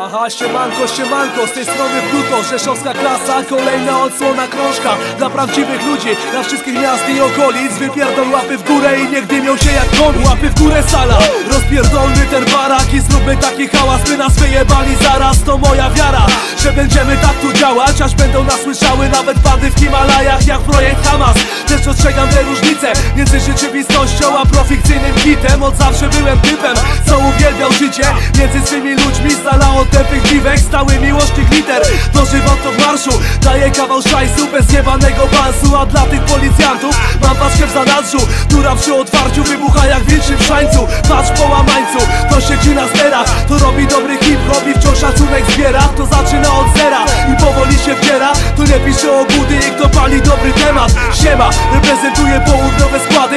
Haha, siemanko, siemanko, z tej strony Pluto, rzeszowska klasa Kolejna odsłona krążka dla prawdziwych ludzi Dla wszystkich miast i okolic. Wypierdol łapy w górę i niech dymią się jak komi Łapy w górę sala, rozpierdolmy ten barak I zróbmy taki hałas, by nas wyjebali. Zaraz To moja wiara, że będziemy tak tu działać Aż będą nas słyszały nawet bandy w Himalajach Jak projekt Hamas, też dostrzegam te różnice Między rzeczywistością a profikcyjnym hitem. Od zawsze byłem typem, co uwielbiał życie. Między swymi ludźmi z dala od tępych dziwek Stały miłośnik liter, dożywotno w marszu Daję kawał szajsu bez jebanego bansu A dla tych policjantów mam paczkę w zanadrzu Która przy otwarciu wybucha jak wilczym szańcu. Patrz po łamańcu, to siedzi na sterach To robi dobry hip-hop i wciąż szacunek zbiera. To zaczyna od zera i się wdziera To nie pisze o budy i kto pali dobry temat. Siema, reprezentuje południowe składy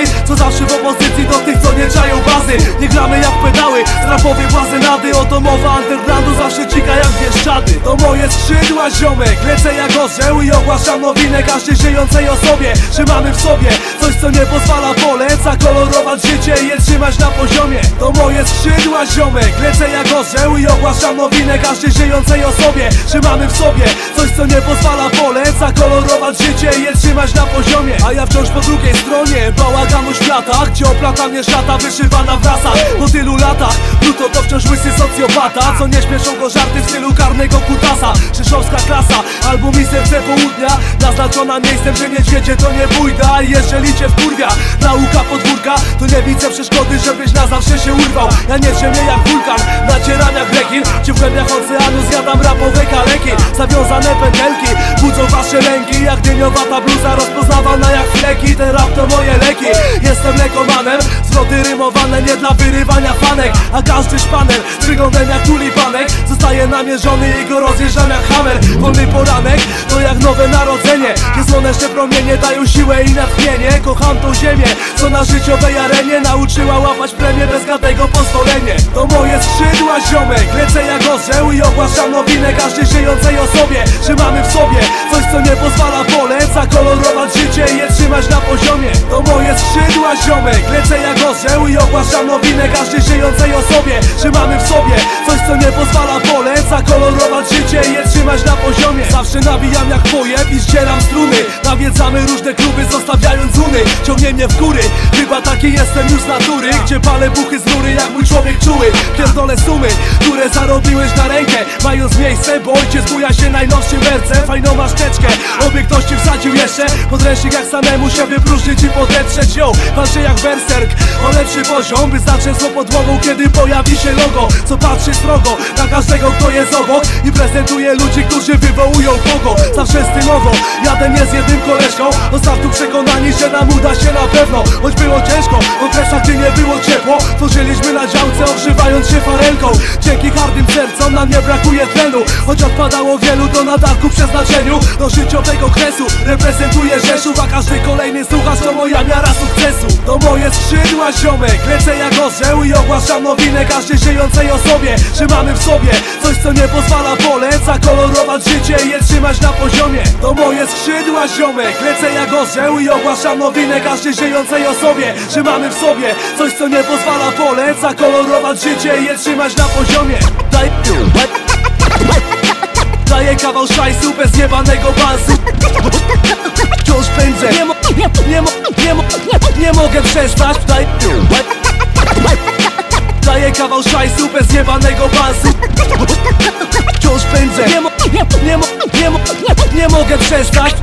Moje skrzydła ziomek, lecę jak orzeł I ogłaszam nowinę każdej żyjącej osobie. Że mamy w sobie coś co nie pozwala polec Zakolorować życie i je trzymać na poziomie. To moje skrzydła ziomek, lecę jak orzeł I ogłaszam nowinę każdej żyjącej osobie. Że mamy w sobie coś co nie pozwala polec Zakolorować życie i je trzymać na poziomie. A ja wciąż po drugiej stronie bałaganu świata Gdzie oplata mnie szata wyszywana w rasach. Po tylu latach Pluto to wciąż łysy socjopata Co nie śmieszą go żarty w stylu karnego kutasa. Rzeszowska klasa, albo mi serce południa Naznaczona miejscem, że niedźwiedzie to nie bójda. I jeżeli cię wkurwia nauka podwórka To nie widzę przeszkody, żebyś na zawsze się urwał. Ja nie drzemię jak wulkan, nacieram jak rekin Gdzie w głębiach oceanu zjadam rapowe kaleki Zawiązane pętelki, budzą wasze lęki Jak dyniowata bluza rozpoznawana jak fleki. Ten rap to moje leki, jestem lekomanem Zwroty rymowane nie dla wyrywania fanek. A każdy szpaner z wyglądem jak tulipanek Zostaje namierzony i go rozjeżdżam jak hammer Wolny poranek to jak nowe narodzenie. Gdzie słoneczne promienie dają siłę i natchnienie. Kocham tą ziemię, co na życiowej arenie Nauczyła łapać premię bez gadego pozwolenie. To moje skrzydła ziomek, lecę jak orzeł I ogłaszam nowinę każdej żyjącej osobie Że mamy w sobie co nie pozwala polec Zakolorować życie i je trzymać na poziomie. To moje skrzydła ziomek, lecę jak orzeł I ogłaszam nowinę każdej żyjącej osobie Że mamy w sobie coś co nie pozwala polec Zakolorować życie i je trzymać na poziomie. Zawsze nawijam jak pojeb i zdzieram struny Nawiedzamy różne kluby zostawiając uny Ciągnie mnie w góry, chyba taki jestem już z natury. Gdzie palę buchy z nury jak mój człowiek czuły. Pierdolę sumy, które zarobiłeś na rękę. Mając miejsce, bo ojciec buja się najnowszym wercem. Fajną masz teczkę, oby ktoś ci wsadził jeszcze. Podręcznik jak samemu się wypróżnić i podetrzeć ją. Walczę jak berserk, o lepszy poziom By zacząć podłogą, kiedy pojawi się logo. Co patrzy srogo na każdego, kto jest obok. I prezentuje ludzi, którzy wywołują pogo. Zawsze stylowo, jadę nie z jednym koleżką Do startu przekonani, że nam uda się na pewno. Choć było ciężko, w okresach, gdy nie było ciepło Tworzyliśmy na działce, ogrzewając się farelką Dzięki hardym sercom nam nie brakuje tlenu. Choć odpadało wielu do nadarku przeznaczeniu Do życiowego kresu. Reprezentuję Rzeszów A każdy kolejny słuchacz to moja miara To moje skrzydła ziomek, lecę jak orzeł I ogłaszam nowinę każdej żyjącej osobie. Że mamy w sobie coś co nie pozwala polec Zakolorować życie i je trzymać na poziomie. To moje skrzydła ziomek, lecę jak orzeł I ogłaszam nowinę każdej żyjącej osobie. Że mamy w sobie coś co nie pozwala polec Zakolorować życie i je trzymać na poziomie. Daj... Daję kawał szajsu bez jebanego bansu Wciąż pędzę. Nie, mo nie, nie, mo nie, mo nie mogę przestać. Daj... Daję kawał szajsu bez jebanego bansu Wciąż pędzę. Nie, mo nie, mo nie, mo nie mogę przestać